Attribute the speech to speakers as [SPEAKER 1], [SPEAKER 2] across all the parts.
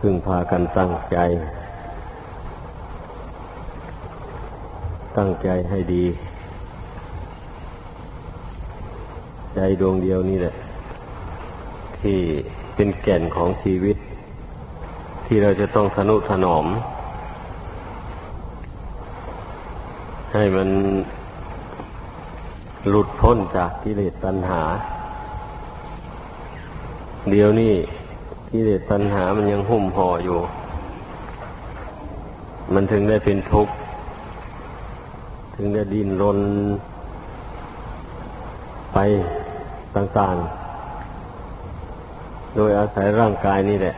[SPEAKER 1] พึงพากันตั้งใจ ตั้งใจให้ดี ใจดวงเดียวนี่แหละ ที่เป็นแก่นของชีวิต ที่เราจะต้องทนุถนอม ให้มันหลุดพ้นจากกิเลสตัณหา เดี๋ยวนี้ กิเลสตัณหามันยังหุ้มห่ออยู่ มันถึงได้เป็นทุกข์ ถึงได้ดิ้นรนไปต่างๆ โดยอาศัยร่างกายนี่แหละ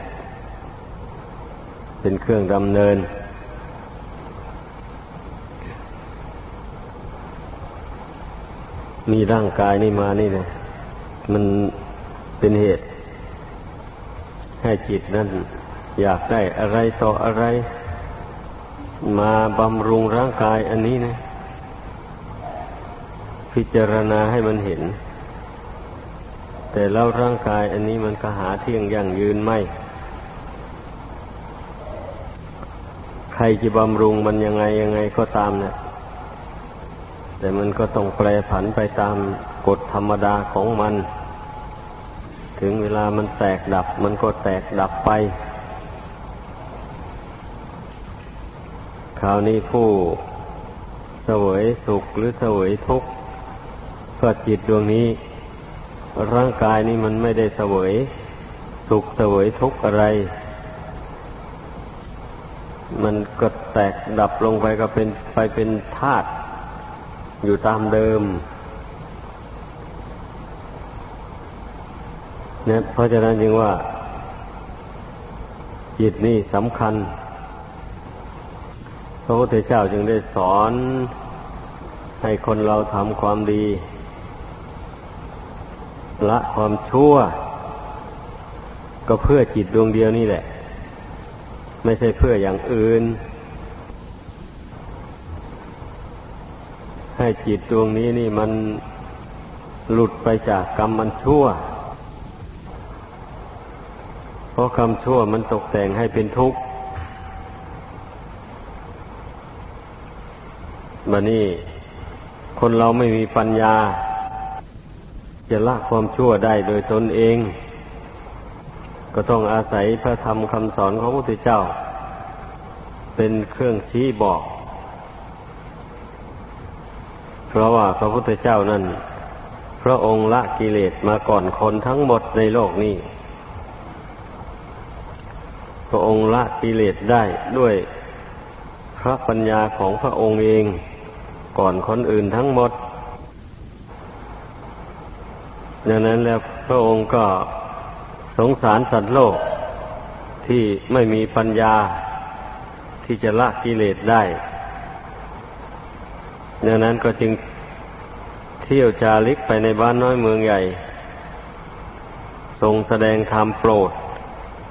[SPEAKER 1] เป็นเครื่องดำเนิน มีร่างกายนี่มานี่นะมันเป็นเหตุ ให้จิตนั้นอยากได้อะไรต่ออะไร มาบำรุงร่างกายอันนี้นะ พิจารณาให้มันเห็น แต่แล้วร่างกายอันนี้มันก็หาเที่ยงยั่งยืนไม่ ใครจะบำรุงมันยังไงยังไงก็ตามเนะแต่มันก็ต้องแปรผันไปตามกฎธรรมดาของมัน ถึงเวลามันแตกดับ มันก็แตกดับไป คราวนี้ผู้เสวยสุขหรือเสวยทุกข์เพื่อจิตดวงนี้ ร่างกายนี้มันไม่ได้เสวยสุขเสวยทุกข์อะไร มันก็แตกดับลงไปก็เป็นไปเป็นธาตุอยู่ตามเดิม เนี่ยเพราะฉะนั้นจึงว่า จิตนี่สำคัญ พระพุทธเจ้าจึงได้สอนให้คนเราทำความดี ละความชั่ว ก็เพื่อจิตดวงเดียวนี่แหละ ไม่ใช่เพื่ออย่างอื่น ให้จิตดวงนี้นี่มันหลุดไปจากกรรมมันชั่ว ราะคำชั่วมันตกแต่งให้เป็นทุกข์มานี่ คนเราไม่มีปัญญา จะละความชั่วได้โดยตนเอง ก็ต้องอาศัยพระธรรมคำสอนของพระพุทธเจ้า เป็นเครื่องชี้บอก เพราะว่าพระพุทธเจ้านั้น พระองค์ละกิเลสมาก่อนคนทั้งหมดในโลกนี้ พระองค์ละกิเลสได้ด้วยพระปัญญาของพระองค์เองก่อนคนอื่นทั้งหมดดังนั้นแล้วพระองค์ก็สงสารสัตว์โลกที่ไม่มีปัญญาที่จะละกิเลสได้ดังนั้นก็จึงเที่ยวจาริกไปในบ้านน้อยเมืองใหญ่ ทรงแสดงธรรมโปรด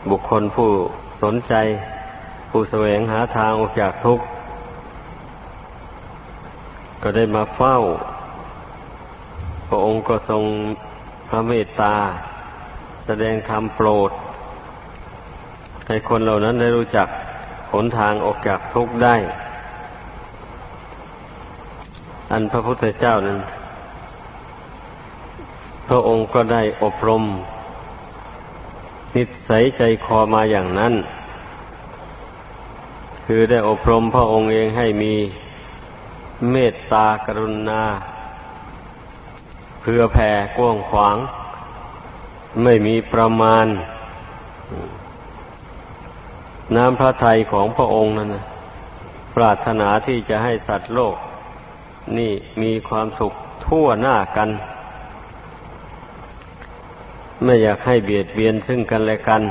[SPEAKER 1] บุคคลผู้ สนใจผู้แสวงหาทางออกจากทุกข์ ก็ได้มาเฝ้า พระองค์ก็ทรงพระเมตตา แสดงธรรมโปรด ให้คนเหล่านั้นได้รู้จักหนทางออกจากทุกข์ได้ อันพระพุทธเจ้านั้น พระองค์ก็ได้อบรม นิสัยใจคอมาอย่างนั้น คือได้อบรมพระองค์เองให้มีเมตตากรุณาเพื่อแผ่กว้างขวาง ไม่มีประมาณ น้ำพระทัยของพระองค์นั้นนะปรารถนาที่จะให้สัตว์โลก นี่มีความสุขทั่วหน้ากัน ไม่อยากให้เบียดเบียนซึ่งกันและกัน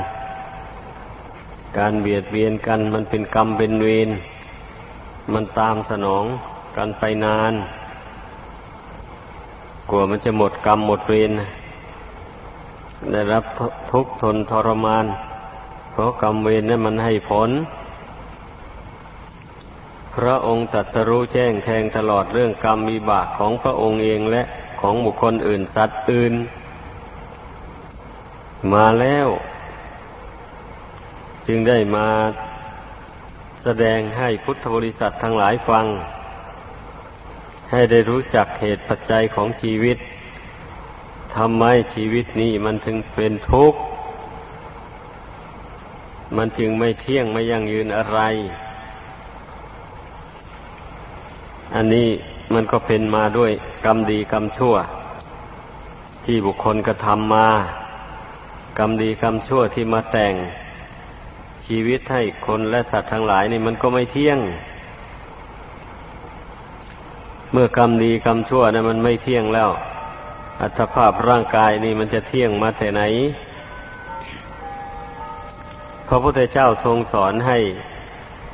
[SPEAKER 1] การเบียดเบียนกันมันเป็นกรรมเป็นเวร มันตามสนองกันไปนาน กลัวมันจะหมดกรรมหมดเวร ได้รับทุกข์ทนทรมาน เพราะกรรมเวรนั้นมันให้ผล พระองค์ตรัสรู้แจ้งแทงตลอดเรื่องกรรมมีบากของพระองค์เองและของบุคคลอื่นสัตว์อื่น มาแล้ว จึงได้มาแสดงให้พุทธบริษัททั้งหลายฟัง ให้ได้รู้จักเหตุปัจจัยของชีวิตทำไมชีวิตนี้มันถึงเป็นทุกข์ มันจึงไม่เที่ยงไม่ยั่งยืนอะไร อันนี้มันก็เป็นมาด้วยกรรมดีกรรมชั่ว ที่บุคคลกระทำมา กรรมดีกรรมชั่วที่มาแต่งชีวิตให้คนและสัตว์ทั้งหลายนี่มันก็ไม่เที่ยง เมื่อกรรมดีกรรมชั่วนะมันไม่เที่ยงแล้ว อัตภาพร่างกายนี่มันจะเที่ยงมาแต่ไหน พระพุทธเจ้าทรงสอนให้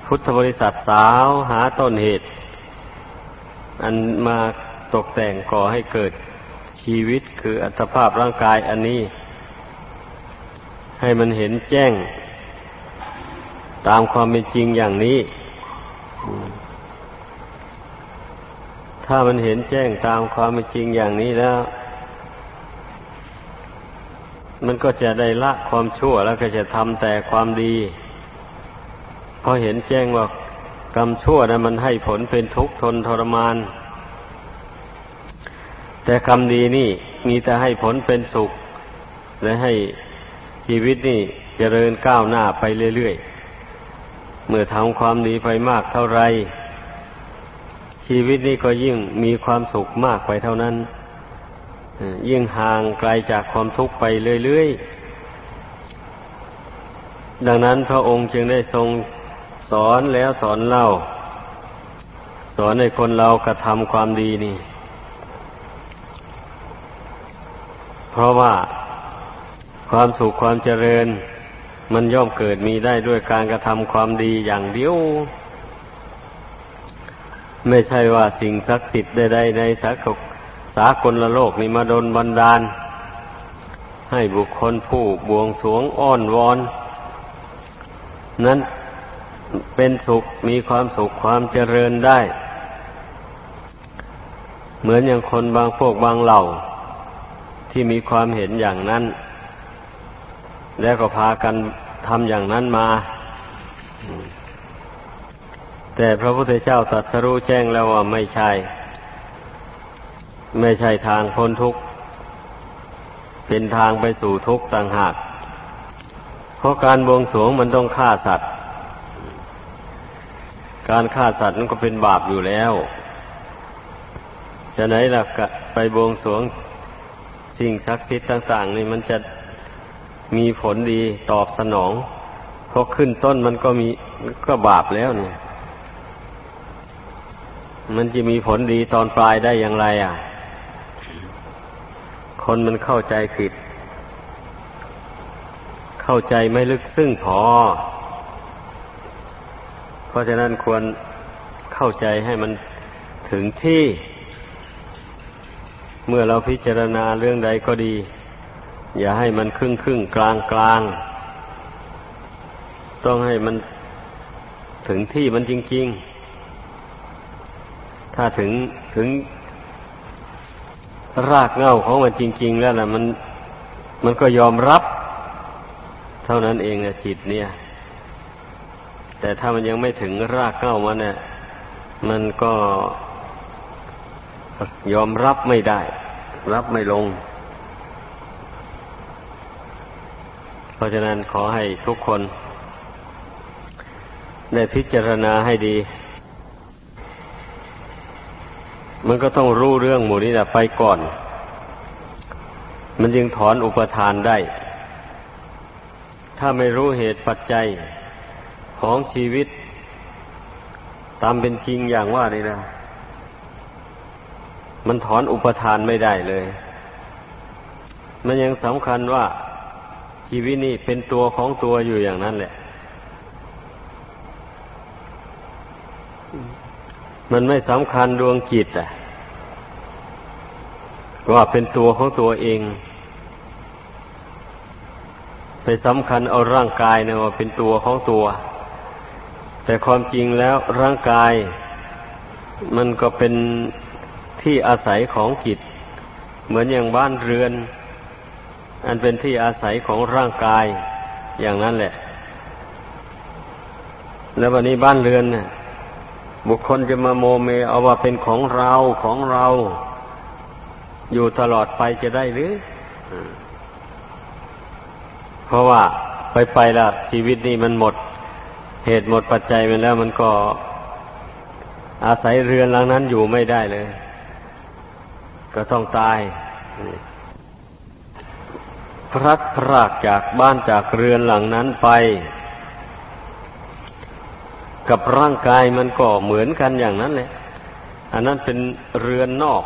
[SPEAKER 1] พุทธบริษัทสาวหาต้นเหตุ อันมาตกแต่งก่อให้เกิดชีวิตคืออัตภาพร่างกายอันนี้ ให้มันเห็นแจ้ง ตามความเป็นจริงอย่างนี้ ถ้ามันเห็นแจ้งตามความเป็นจริงอย่างนี้แล้ว มันก็จะได้ละความชั่วแล้วก็จะทำแต่ความดีพอเห็นแจ้งว่ากรรมชั่วนะมันให้ผลเป็นทุกข์ทนทรมาน แต่กรรมดีนี่มีแต่ให้ผลเป็นสุขและให้ ชีวิตนี่จเจริญก้าวหน้าไปเรื่อยๆ เมื่อทำความดีไปมากเท่าไร ชีวิตนี้ก็ยิ่งมีความสุขมากไปเท่านั้น ยิ่งห่างไกลจากความทุกข์ไปเรื่อยๆ ดังนั้นพระองค์จึงได้ทรงสอนแล้วสอนเล่า สอนให้คนเรากระทำความดีนี่ เพราะว่า ความสุขความเจริญ มันย่อมเกิดมีได้ด้วยการกระทำความดีอย่างเดียว ไม่ใช่ว่าสิ่งศักดิ์สิทธิ์ใดๆในสักสากลโลกนี่มาดนบันดาล ให้บุคคลผู้บวงสวงอ้อนวอน นั้นเป็นสุขมีความสุขความเจริญได้ เหมือนอย่างคนบางพวกบางเหล่า ที่มีความเห็นอย่างนั้น แล้วก็พากันทำอย่างนั้นมา แต่พระพุทธเจ้าตรัสรู้แจ้งแล้วว่าไม่ใช่ ไม่ใช่ทางพ้นทุกข์ เป็นทางไปสู่ทุกข์ต่างหาก เพราะการบวงสรวงมันต้องฆ่าสัตว์ การฆ่าสัตว์นั้นก็เป็นบาปอยู่แล้ว จะไหนล่ะไปบวงสรวงสิ่งศักดิ์สิทธิ์ต่าง ๆ นี่มันจะ มีผลดีตอบสนองเพราะขึ้นต้นมันก็มีก็บาปแล้วเนี่ย มันจะมีผลดีตอนปลายได้อย่างไร อะ คนมันเข้าใจผิด เข้าใจไม่ลึกซึ้งพอ เพราะฉะนั้นควรเข้าใจให้มันถึงที่ เมื่อเราพิจารณาเรื่องใดก็ดี อย่าให้มันครึ่งครึ่งกลางกลางต้องให้มันถึงที่มันจริง ๆ ถ้าถึงถึงรากเง้าของมันจริง ๆ แล้วนะมันมันก็ยอมรับ เท่านั้นเองนะจิตเนี่ย แต่ถ้ามันยังไม่ถึงรากเง้ามันเนี่ยมันก็ยอมรับไม่ได้ รับไม่ลง เพ ราะฉะนั้นขอให้ทุกคน ได้พิจารณาให้ดี มันก็ต้องรู้เรื่องหมู่นี้แหละไปก่อน มันจึงถอนอุปทานได้ ถ้าไม่รู้เหตุปัจจัยของชีวิต ตามเป็นจริงอย่างว่านี่นะ มันถอนอุปทานไม่ได้เลย มันยังสำคัญว่า ชีวิตนี้เป็นตัวของตัวอยู่อย่างนั้นแหละ มันไม่สำคัญดวงจิตอะว่าเป็นตัวของตัวเอง ไปสำคัญเอาร่างกายเนี่ยว่าเป็นตัวของตัว แต่ความจริงแล้วร่างกาย มันก็เป็นที่อาศัยของจิต เหมือนอย่างบ้านเรือน อันเป็นที่อาศัยของร่างกายอย่างนั้นแหละ แล้ววันนี้บ้านเรือนเนี่ยบุคคลจะมาโมเมเอาว่าเป็นของเราของเรา อยู่ตลอดไปจะได้หรือ เพราะว่าไปไปล้วชีวิตนี้มันหมด เหตุหมดปัจจัยไปแล้วมันก็อาศัยเรือนหลังนั้นอยู่ไม่ได้เลย ก็ต้องตาย พลัดพรากจากบ้านจากเรือนหลังนั้นไป กับร่างกายมันก็เหมือนกันอย่างนั้นแหละ อันนั้นเป็นเรือนนอก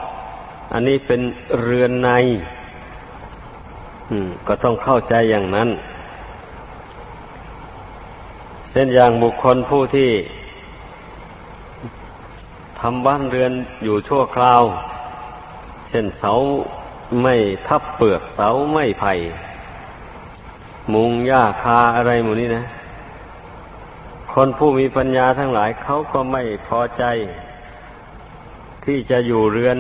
[SPEAKER 1] อันนี้เป็นเรือนในก็ต้องเข้าใจอย่างนั้น เช่นอย่างบุคคลผู้ที่ทำบ้านเรือนอยู่ชั่วคราว เช่นเสา ไม่ทับเปลือกเสาไม่ไผ่มุงหญ้าคาอะไรหมดนี้นะ คนผู้มีปัญญาทั้งหลายเขาก็ไม่พอใจ ที่จะอยู่เรือน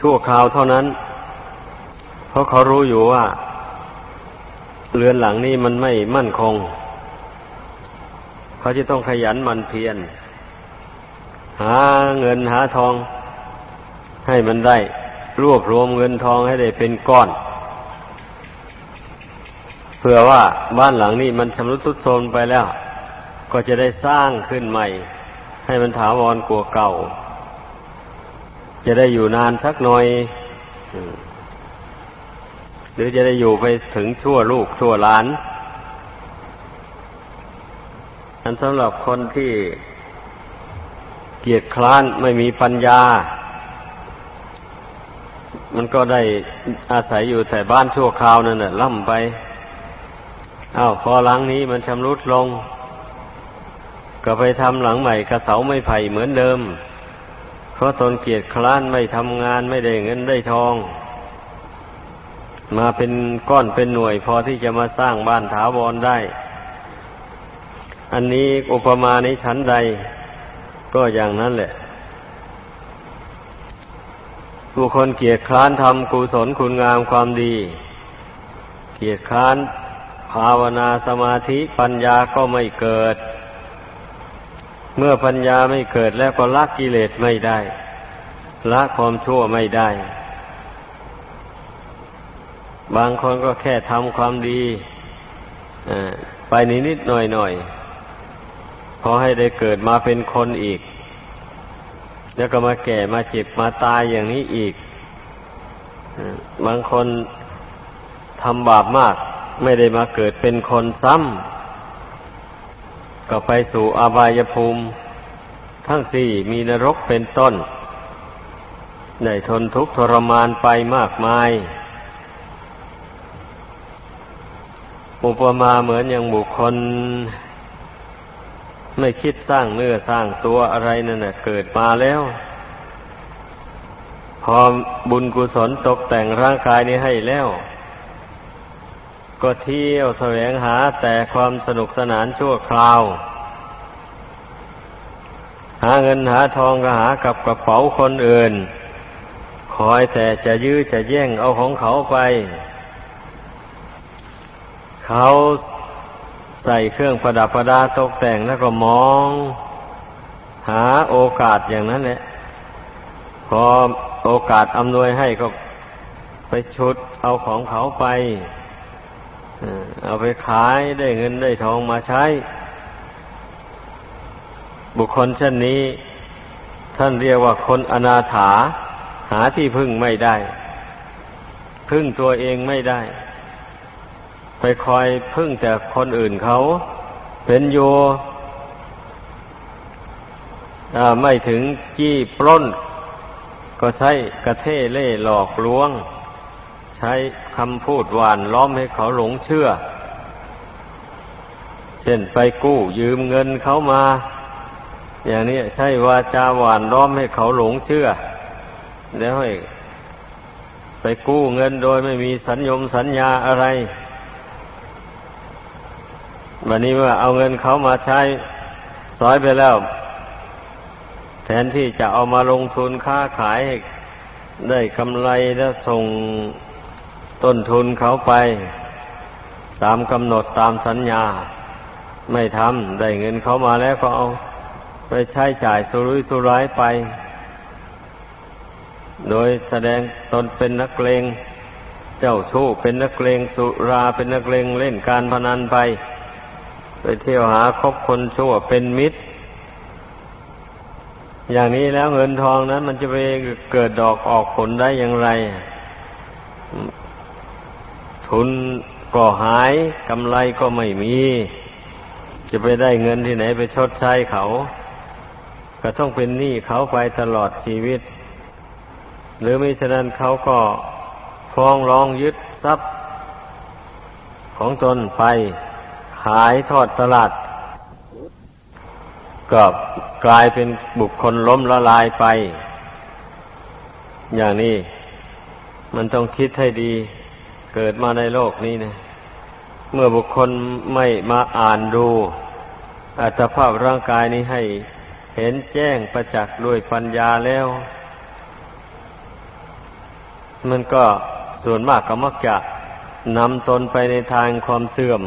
[SPEAKER 1] ชั่วคราวเท่านั้น เพราะเขารู้อยู่ว่า เรือนหลังนี้มันไม่มั่นคง เขาจะต้องขยันมันเพียรหาเงินหาทองให้มันได้ รวบรวมเงินทองให้ได้เป็นก้อน เพื่อว่าบ้านหลังนี้มันชำรุดทรุดโทรมไปแล้ว ก็จะได้สร้างขึ้นใหม่ ให้มันถาวรกว่าเก่า จะได้อยู่นานสักหน่อย หรือจะได้อยู่ไปถึงชั่วลูกชั่วหลาน อันสำหรับคนที่เกียจคร้านไม่มีปัญญา มันก็ได้อาศัยอยู่แต่บ้านชั่วคราวนั่นแหละล่ำไปอา้าวพอหลังนี้มันชำรุดลง ก็ไปทำหลังใหม่กระเสาไม่ไผ่เหมือนเดิม เพราะตนเกียจคร้านไม่ทำงานไม่ได้เงินได้ทอง มาเป็นก้อนเป็นหน่วยพอที่จะมาสร้างบ้านถาวรได้ อันนี้อุปมาในชั้นใด ก็อย่างนั้นแหละ ผู้คนเกียรคร้านทำกุศลคุณงามความดี เกียรคร้านภาวนาสมาธิปัญญาก็ไม่เกิด เมื่อปัญญาไม่เกิดแล้วก็ละกิเลสไม่ได้ ละความชั่วไม่ได้ บางคนก็แค่ทำความดีไปนิดๆหน่อยๆพอให้ได้เกิดมาเป็นคนอีก แล้วก็มาแก่มาเจ็บมาตายอย่างนี้อีก บางคนทำบาปมาก ไม่ได้มาเกิดเป็นคนซ้ำก็ไปสู่อบายภูมิ ทั้งสี่มีนรกเป็นต้นได้ทนทุกข์ทรมานไปมากมาย อุปมาเหมือนอย่างบุคคล ไม่คิดสร้างเนื้อสร้างตัวอะไรนั่นนะเกิดมาแล้ว พอบุญกุศลตกแต่งร่างกายนี้ให้แล้ว ก็เที่ยวแสวงหาแต่ความสนุกสนานชั่วคราว หาเงินหาทองก็หากับกระเป๋าคนอื่น คอยแต่จะยื้อจะแย่งเอาของเขาไป เขา ใส่เครื่องประดับประดาตกแต่งแล้วก็มอง หาโอกาสอย่างนั้นแหละพอโอกาสอำนวยให้ก็ไปชุดเอาของเขาไปเอาไปขายได้เงินได้ทองมาใช้ บุคคลเช่นนี้ ท่านเรียกว่าคนอนาถา หาที่พึ่งไม่ได้ พึ่งตัวเองไม่ได้ คอยพึ่งแต่คนอื่นเขาเป็นโยไม่ถึงจี้ปล้น ก็ใช้กระเทเล่หลอกลวง ใช้คำพูดหวานล้อมให้เขาหลงเชื่อ เช่นไปกู้ยืมเงินเขามา อย่างนี้ใช่วาจาหวานล้อมให้เขาหลงเชื่อ แล้วให้ไปกู้เงินโดยไม่มีสัญญมสัญญาอะไร วันนี้ว่าเอาเงินเขามาใช้สอยไปแล้ว แทนที่จะเอามาลงทุนค้าขายได้กำไรแล้วส่งต้นทุนเขาไป ตามกำหนดตามสัญญา ไม่ทำได้เงินเขามาแล้วก็เอาไปใช้จ่ายสุรุ่ยสุร่ายไป โดยแสดงตนเป็นนักเลง เจ้าชู้เป็นนักเลงสุราเป็นนักเลงเล่นการพนันไป ไปเที่ยวหาคบคนชั่วเป็นมิตร อย่างนี้แล้วเงินทองนั้น มันจะไปเกิดดอกออกผลได้อย่างไร ทุนก็หายกำไรก็ไม่มี จะไปได้เงินที่ไหนไปชดใช้เขา ก็ต้องเป็นหนี้เขาไปตลอดชีวิต หรือไม่ฉะนั้นเขาก็ฟ้องร้องยึดทรัพย์ของตนไป ขายทอดตลาด ก็กลายเป็นบุคคลล้มละลายไป อย่างนี้มันต้องคิดให้ดีเกิดมาในโลกนี้นะเมื่อบุคคลไม่มาอ่านดู อัตภาพร่างกายนี้ให้เห็นแจ้งประจักษ์ด้วยปัญญาแล้ว มันก็ส่วนมากก็มักจะนำตนไปในทางความเสื่อม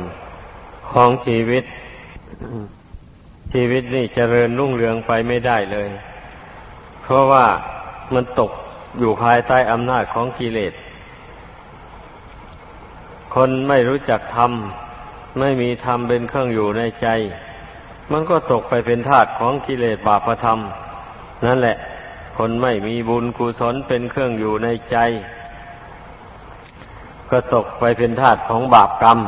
[SPEAKER 1] ของชีวิต ชีวิตนี่เจริญรุ่งเรืองไปไม่ได้เลย เพราะว่ามันตกอยู่ภายใต้อำนาจของกิเลส คนไม่รู้จักธรรม ไม่มีธรรมเป็นเครื่องอยู่ในใจ มันก็ตกไปเป็นทาสของกิเลสบาปธรรม นั่นแหละ คนไม่มีบุญกุศลเป็นเครื่องอยู่ในใจ ก็ตกไปเป็นทาสของบาปกรรม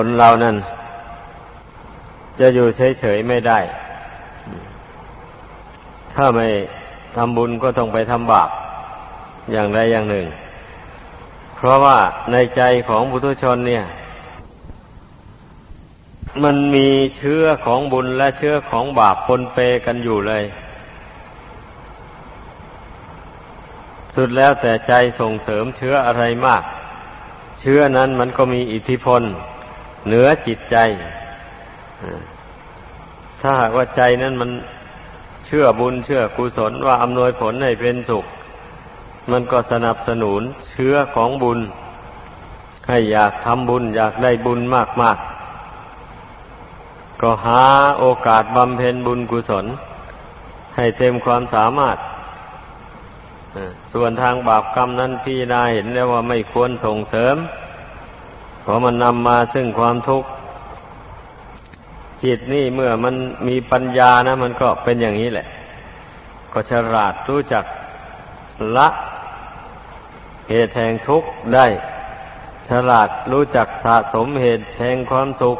[SPEAKER 1] คนเรานั้น จะอยู่เฉยๆไม่ได้ ถ้าไม่ทำบุญก็ต้องไปทำบาปอย่างใดอย่างหนึ่ง เพราะว่าในใจของบุตุชนเนี่ย มันมีเชื้อของบุญและเชื้อของบาปปนเปกันอยู่เลย สุดแล้วแต่ใจส่งเสริมเชื้ออะไรมาก เชื้อนั้นมันก็มีอิทธิพล เหนือจิตใจถ้าหากว่าใจนั้นมันเชื่อบุญเชื่อกุศลว่าอำนวยผลให้เป็นสุข มันก็สนับสนุนเชื้อของบุญ ให้อยากทำบุญอยากได้บุญมากๆ ก็หาโอกาสบำเพ็ญบุญกุศล ให้เต็มความสามารถ ส่วนทางบาปกรรมนั้นพี่นายเห็นแล้วว่าไม่ควรส่งเสริม เพราะมันนำมาซึ่งความทุกข์จิตนี่เมื่อมันมีปัญญานะ มันก็เป็นอย่างนี้แหละ ก็ฉลาดรู้จักละเหตุแห่งทุกข์ได้ ฉลาดรู้จักสะสมเหตุแห่งความสุข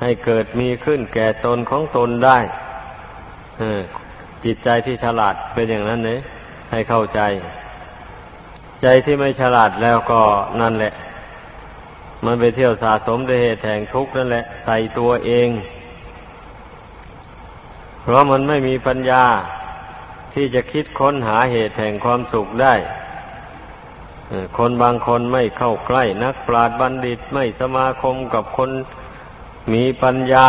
[SPEAKER 1] ให้เกิดมีขึ้นแก่ตนของตนได้จิตใจที่ฉลาดเป็นอย่างนั้นเนี่ยให้เข้าใจ ใจที่ไม่ฉลาดแล้วก็นั่นแหละ มันไปเที่ยวสะสมด้วยเหตุแห่งทุกข์นั่นแหละ ใส่ตัวเอง เพราะมันไม่มีปัญญาที่จะคิดค้นหาเหตุแห่งความสุขได้คนบางคนไม่เข้าใกล้นักปราชญ์บัณฑิตไม่สมาคมกับคนมีปัญญา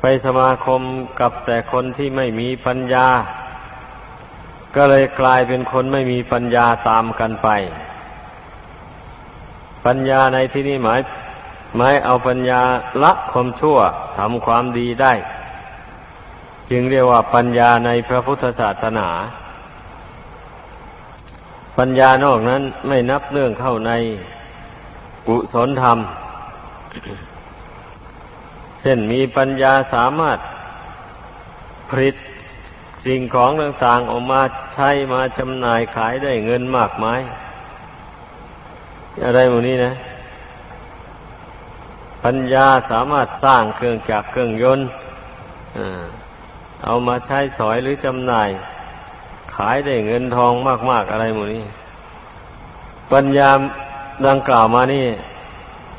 [SPEAKER 1] ไปสมาคมกับแต่คนที่ไม่มีปัญญา ก็เลยกลายเป็นคนไม่มีปัญญาตามกันไป ปัญญาในที่นี้หมายหมายเอาปัญญาละความชั่วทำความดีได้ จึงเรียกว่าปัญญาในพระพุทธศาสนา ปัญญานอกนั้นไม่นับเนื่องเข้าในกุศลธรรม เช่นมีปัญญาสามารถผลิตสิ่งของต่างๆออกมาใช้มาจำหน่ายขายได้เงินมากมาย อะไรหมดนี้นะ ปัญญาสามารถสร้างเครื่องจักรเครื่องยนต์เอามาใช้สอยหรือจำหน่าย ขายได้เงินทองมาก ๆ อะไรหมดนี้ ปัญญาดังกล่าวมานี่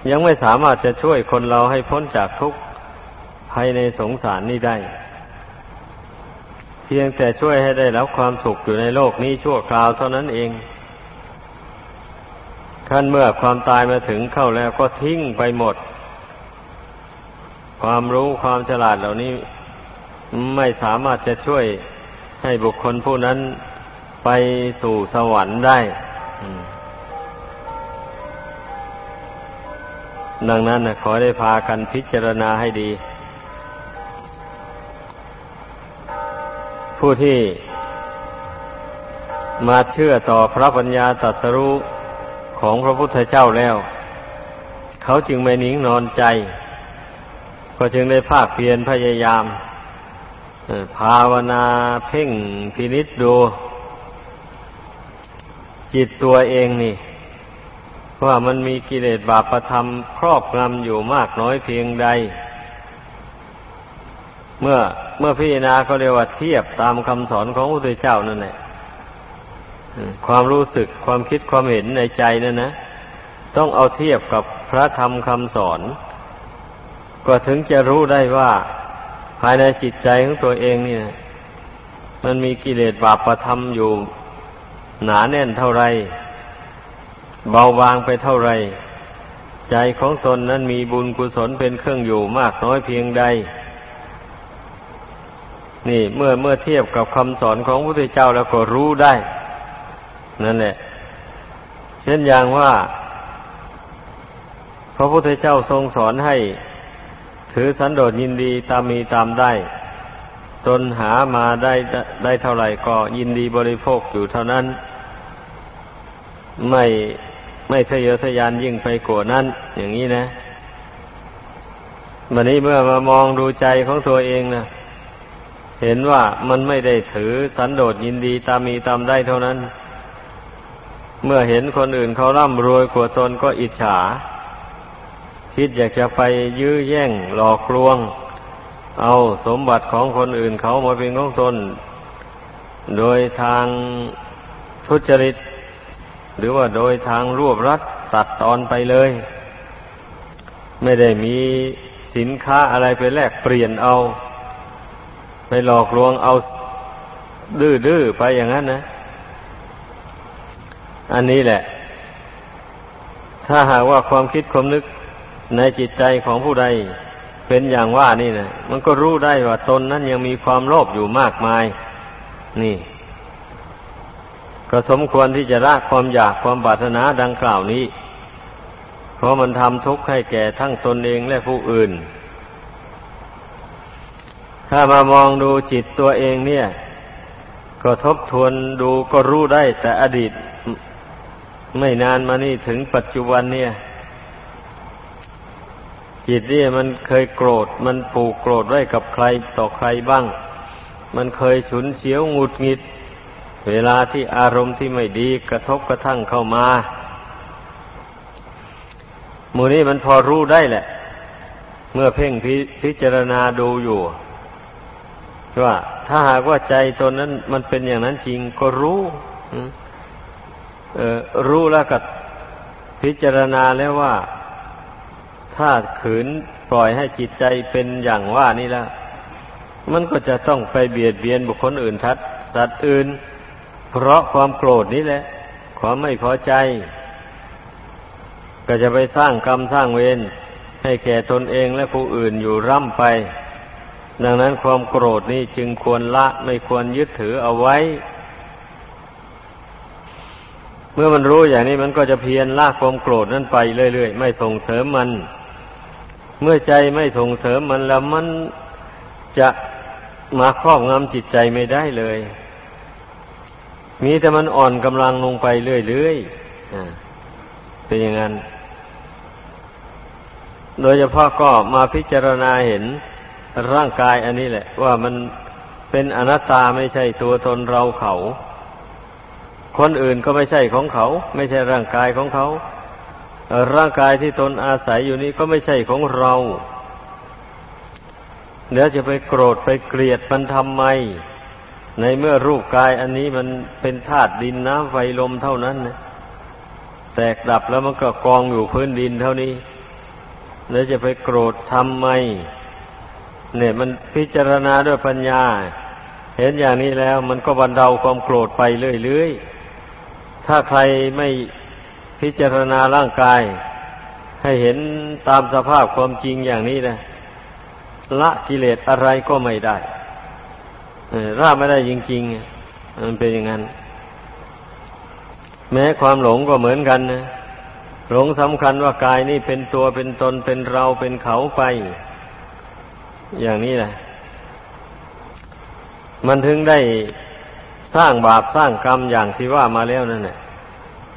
[SPEAKER 1] ยังไม่สามารถจะช่วยคนเราให้พ้นจากทุกข์ภายในสงสารนี้ได้ เพียงแต่ช่วยให้ได้รับความสุขอยู่ในโลกนี้ชั่วคราวเท่านั้นเอง ขั้นเมื่อความตายมาถึงเข้าแล้วก็ทิ้งไปหมด ความรู้ความฉลาดเหล่านี้ ไม่สามารถจะช่วยให้บุคคลผู้นั้นไปสู่สวรรค์ได้ ดังนั้นนะขอได้พากันพิจารณาให้ดี ผู้ที่มาเชื่อต่อพระปัญญาตรัสรู้ ของพระพุทธเจ้าแล้ว เขาจึงไม่นิ่งนอนใจ ก็จึงได้ภาคเพียรพยายามภาวนาเพ่งพินิษดู จิตตัวเองนี่ว่ามันมีกิเลสบาปประทำครอบงำอยู่มากน้อยเพียงใด เมื่อเมื่อพิจารณาก็เรียกว่าเทียบตามคำสอนของพระพุทธเจ้านั่นแหละ ความรู้สึกความคิดความเห็นในใจนั่นนะต้องเอาเทียบกับพระธรรมคำสอน ก็ถึงจะรู้ได้ว่า ภายในจิตใจของตัวเองนี่นะมันมีกิเลสบาปประทำอยู่ หนาแน่นเท่าไร เบาบางไปเท่าไร ใจของตนนั้นมีบุญกุศลเป็นเครื่องอยู่มากน้อยเพียงใด นี่เมื่อเมื่อเทียบกับคำสอนของพระพุทธเจ้าแล้วก็รู้ได้ นั่นแหละ เช่นอย่างว่า พระพุทธเจ้าทรงสอนให้ ถือสันโดษยินดีตามมีตามได้ตนหามาได้ได้เท่าไหร่ก็ยินดีบริโภคอยู่เท่านั้น ไม่ไม่ทะเยอทะยานยิ่งไปกว่านั้น อย่างนี้นะวันนี้เมื่อมามองดูใจของตัวเองนะเห็นว่ามันไม่ได้ถือสันโดษยินดีตามมีตามได้เท่านั้น เมื่อเห็นคนอื่นเขาร่ำรวยกว่าตนก็อิจฉา คิดอยากจะไปยื้อแย่งหลอกลวง เอาสมบัติของคนอื่นเขามาเป็นของตน โดยทางทุจริต หรือว่าโดยทางรวบรัดตัดตอนไปเลย ไม่ได้มีสินค้าอะไรไปแลกเปลี่ยนเอา ไปหลอกลวงเอาดื้อๆไปอย่างนั้นนะ อันนี้แหละ ถ้าหากว่าความคิดความนึกในจิตใจของผู้ใดเป็นอย่างว่านี่นะมันก็รู้ได้ว่าตนนั้นยังมีความโลภอยู่มากมาย นี่ ก็สมควรที่จะละความอยากความบาถนาดังกล่าวนี้ เพราะมันทำทุกข์ให้แก่ทั้งตนเองและผู้อื่น ถ้ามามองดูจิตตัวเองเนี่ย ก็ทบทวนดูก็รู้ได้แต่อดีต ไม่นานมานี่ถึงปัจจุบันเนี่ย จิตนี่มันเคยโกรธ มันผูกโกรธไว้กับใครต่อใครบ้าง มันเคยฉุนเฉียวหงุดหงิด เวลาที่อารมณ์ที่ไม่ดีกระทบกระทั่งเข้ามามูนี้มันพอรู้ได้แหละ เมื่อเพ่งพพิจารณาดูอยู่ว่าถ้าหากว่าใจตนนั้นมันเป็นอย่างนั้นจริงก็รู้ออ รู้แล้วก็พิจารณาแล้วว่าถ้าขืนปล่อยให้จิตใจเป็นอย่างว่านี่แล้วมันก็จะต้องไปเบียดเบียนบุคคลอื่นทัดสัตว์อื่น เพราะความโกรธนี้แหละ ความไม่พอใจ ก็จะไปสร้างกรรมสร้างเวรให้แก่ตนเองและผู้อื่นอยู่ร่ำไป ดังนั้นความโกรธนี้จึงควรละไม่ควรยึดถือเอาไว้ เมื่อมันรู้อย่างนี้มันก็จะเพียรละความโกรธนั้นไปเรื่อยๆไม่ส่งเสริมมัน เมื่อใจไม่ส่งเสริมมันแล้วมันจะมาครอบงำจิตใจไม่ได้เลย มีแต่มันอ่อนกำลังลงไปเรื่อยๆเป็นอย่างนั้น โดยเฉพาะก็มาพิจารณาเห็นร่างกายอันนี้แหละ ว่ามันเป็นอนัตตาไม่ใช่ตัวตนเราเขา คนอื่นก็ไม่ใช่ของเขา ไม่ใช่ร่างกายของเขา ร่างกายที่ตนอาศัยอยู่นี้ก็ไม่ใช่ของเราเดี๋ยวจะไปโกรธไปเกลียดมันทำไม ในเมื่อรูปกายอันนี้มันเป็นธาตุดินน้ำไฟลมเท่านั้นนะแตกดับแล้วมันก็กองอยู่พื้นดินเท่านี้แล้วจะไปโกรธทำไม เนี่ยมันพิจารณาด้วยปัญญา เห็นอย่างนี้แล้วมันก็บรรเทาความโกรธไปเรื่อยๆ ถ้าใครไม่พิจารณาร่างกาย ให้เห็นตามสภาพความจริงอย่างนี้นะละกิเลสอะไรก็ไม่ได้ราบไม่ได้จริงๆมันเป็นอย่างนั้น แม้ความหลงก็เหมือนกันนะหลงสำคัญว่ากายนี่เป็นตัวเป็นตนเป็นเราเป็นเขาไป อย่างนี้แหละ มันถึงได้ สร้างบาปสร้างกรรมอย่างที่ว่ามาแล้วนั่นแหละ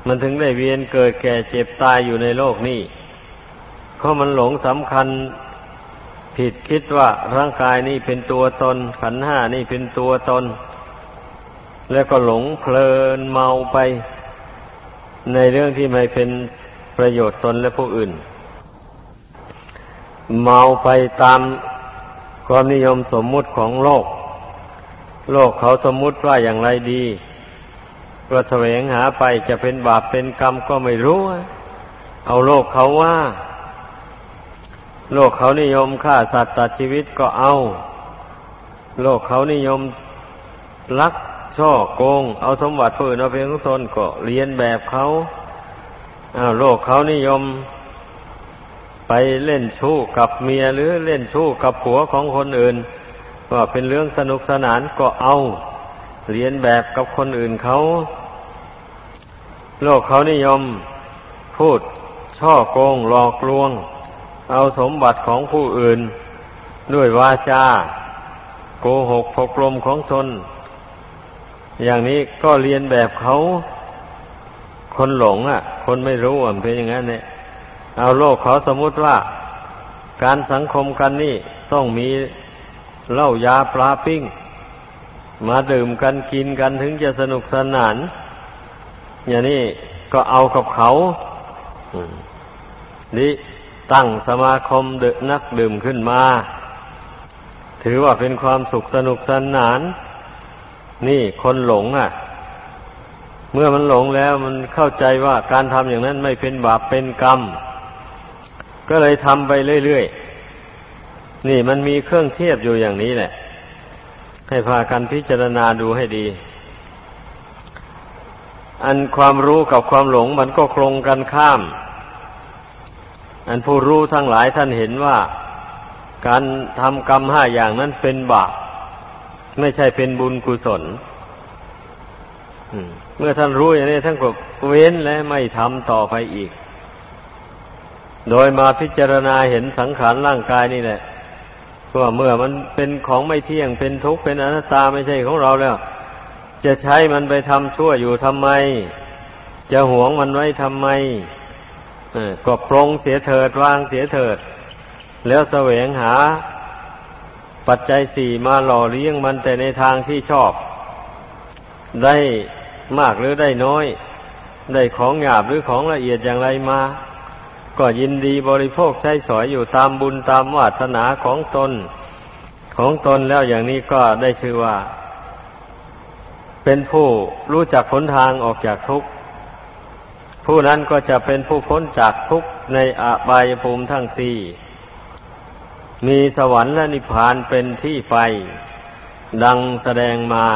[SPEAKER 1] มันถึงได้เวียนเกิดแก่เจ็บตายอยู่ในโลกนี้เพราะมันหลงสำคัญผิดคิดว่าร่างกายนี่เป็นตัวตน ขันห้านี่เป็นตัวตน แล้วก็หลงเพลินเมาไป ในเรื่องที่ไม่เป็นประโยชน์ตนและผู้อื่น เมาไปตามความนิยมสมมุติของโลก โลกเขาสมมุติว่าอย่างไรดีก็แสวงหาไปจะเป็นบาปเป็นกรรมก็ไม่รู้ เอาโลกเขาว่า โลกเขานิยมฆ่าสัตว์ตัดชีวิตก็เอา โลกเขานิยมลักช่อโกง เอาสมบัติผู้อื่นเอาเพียงตนก็เรียนแบบเขาอาโลกเขานิยม ไปเล่นชู้กับเมียหรือเล่นชู้กับผัวของคนอื่น ก็เป็นเรื่องสนุกสนานก็เอาเรียนแบบกับคนอื่นเขา โลกเขานิยมพูดช่อโกงหลอกลวง เอาสมบัติของผู้อื่น ด้วยวาจาโกหกพกลมของตนอย่างนี้ก็เรียนแบบเขา คนหลง อะ คนไม่รู้อะเป็นอย่างนั้นเนี่ยเอาโลกเขาสมมุติว่า การสังคมกันนี่ต้องมี เหล้ายาปลาปิ้ง มาดื่มกันกินกันถึงจะสนุกสนาน อย่างนี้ก็เอากับเขานี่ตั้งสมาคมเดนักดื่มขึ้นมา ถือว่าเป็นความสุขสนุกสนาน นี่คนหลงอะ เมื่อมันหลงแล้วมันเข้าใจว่าการทำอย่างนั้นไม่เป็นบาปเป็นกรรม ก็เลยทำไปเรื่อยๆ นี่มันมีเครื่องเทียบอยู่อย่างนี้แหละ ให้พากันพิจารณาดูให้ดี อันความรู้กับความหลงมันก็คงกันข้าม อันผู้รู้ทั้งหลายท่านเห็นว่า การทำกรรมห้าอย่างนั้นเป็นบาปไม่ใช่เป็นบุญกุศลเมื่อท่านรู้อย่างนี้ท่านก็เว้นและไม่ทำต่อไปอีก โดยมาพิจารณาเห็นสังขารร่างกายนี่แหละ ว่าเมื่อมันเป็นของไม่เที่ยงเป็นทุกข์เป็นอนัตตาไม่ใช่ของเราแล้ว จะใช้มันไปทำชั่วอยู่ทำไม จะหวงมันไว้ทำไมก็ปรงเสียเถิดวางเสียเถิด แล้วแสวงหา ปัจจัยสี่มาหล่อเลี้ยงมันแต่ในทางที่ชอบ ได้มากหรือได้น้อย ได้ของหยาบหรือของละเอียดอย่างไรมา ก็ยินดีบริโภคใช้สอยอยู่ตามบุญตามวาสนาของตน ของตนแล้วอย่างนี้ก็ได้ชื่อว่า เป็นผู้รู้จักผลทางออกจากทุกข์ ผู้นั้นก็จะเป็นผู้พ้นจากทุกข์ในอบายภูมิทั้งสี่มีสวรรค์และนิพพานเป็นที่ไป ดังแสดงมา